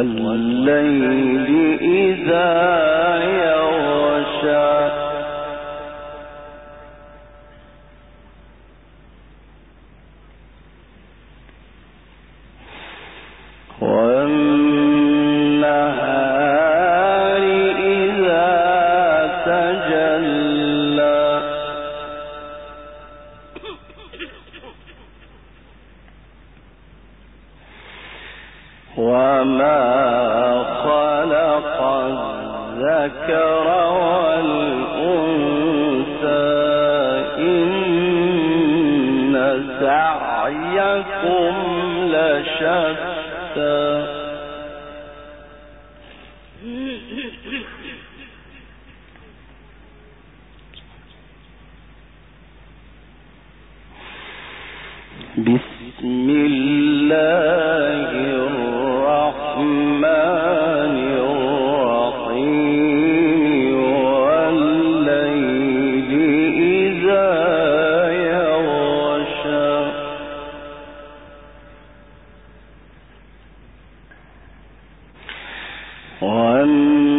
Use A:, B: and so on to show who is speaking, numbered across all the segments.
A: والليل إذا سعيكم لشتى. وأما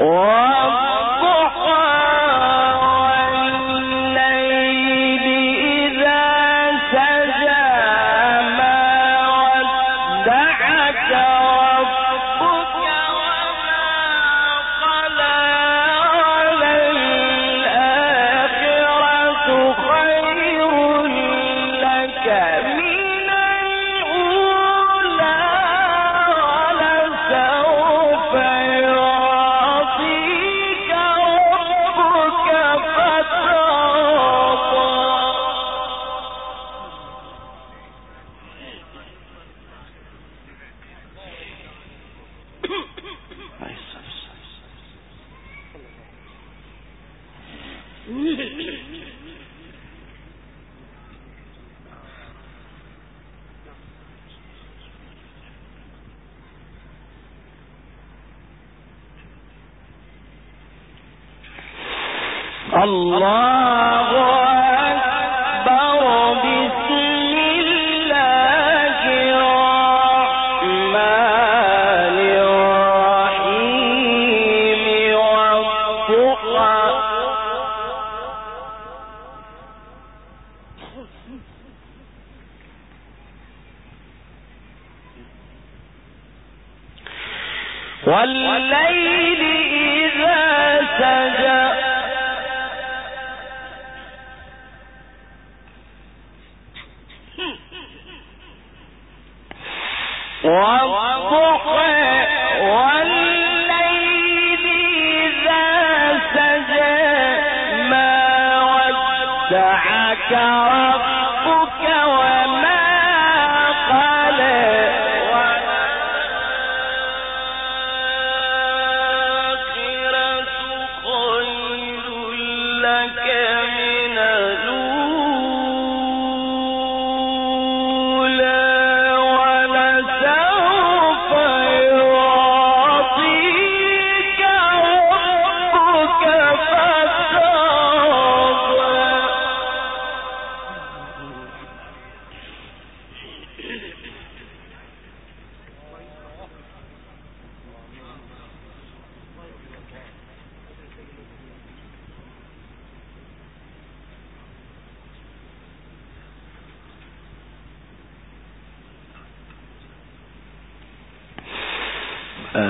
A: والليل ألم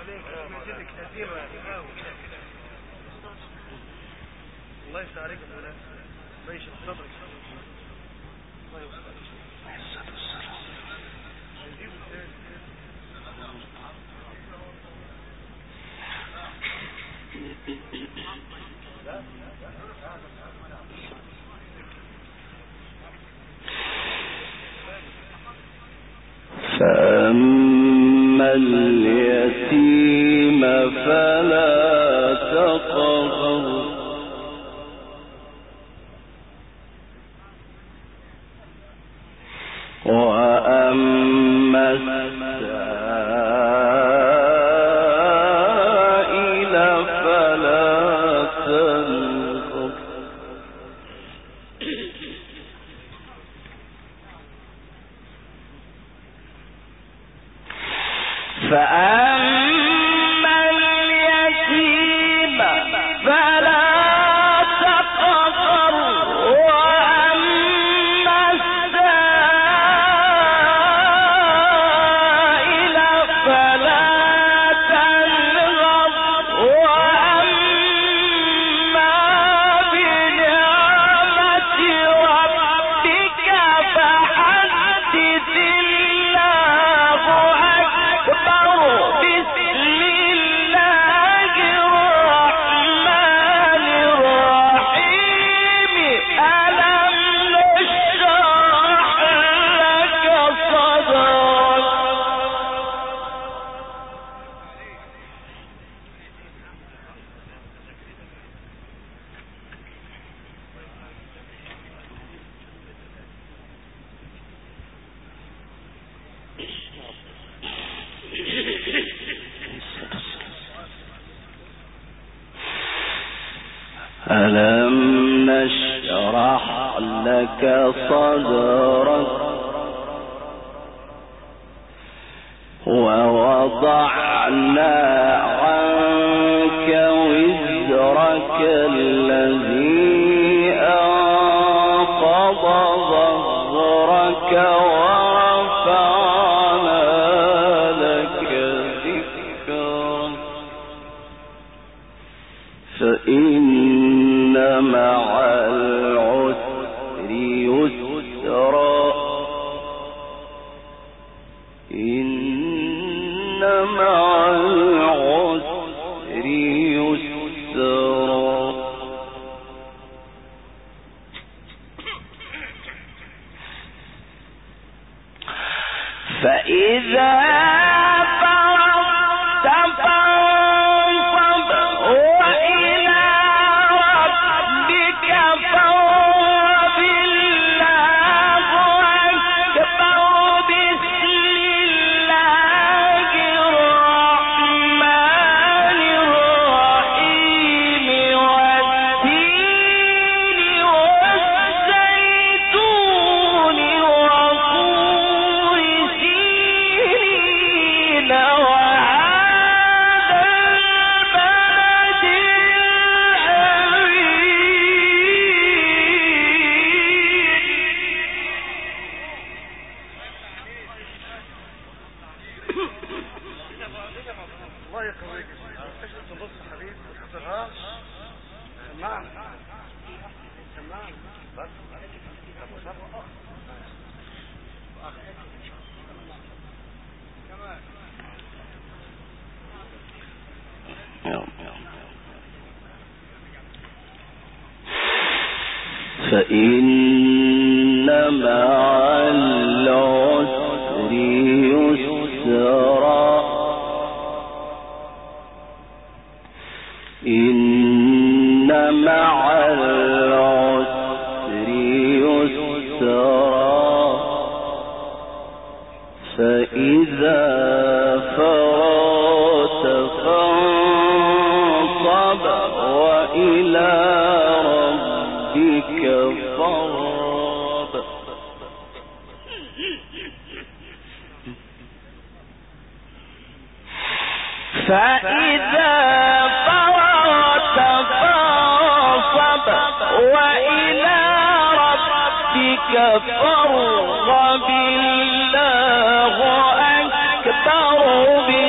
A: آه، الله يفتح الله يوفقك. فأما اليوم يتيم فلا تقهر. ألم نشرح لك صدرك ووضعنا عنك وزرك الذي إن إلى ربك فارغب. الله أكبر.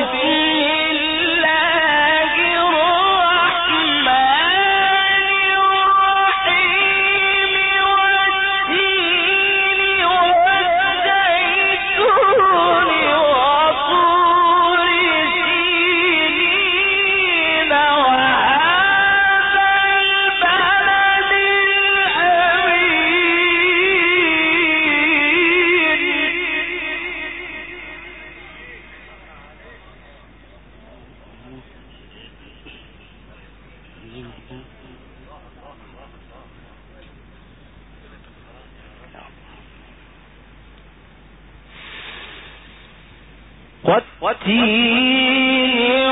A: وتين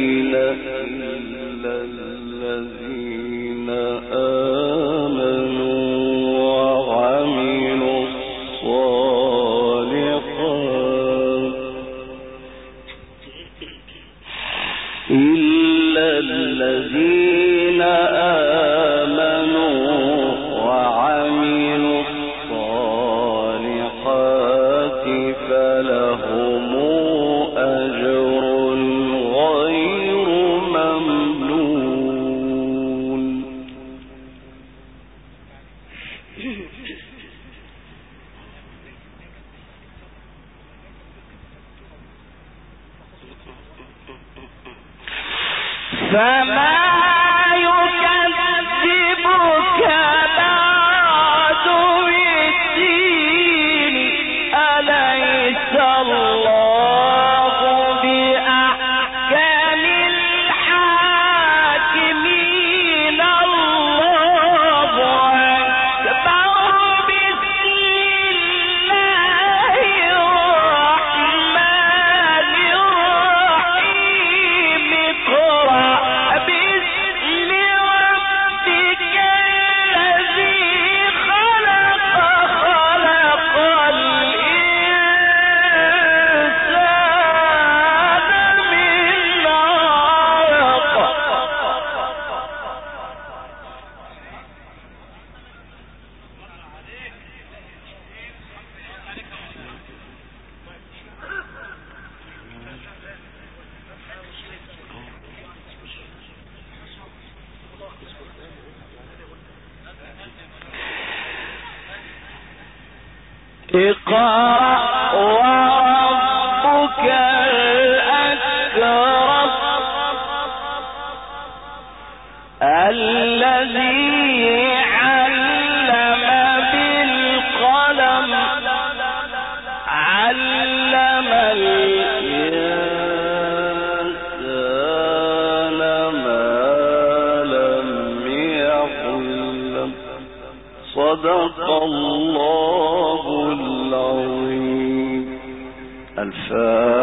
A: ما الله العظيم. الفاتحة.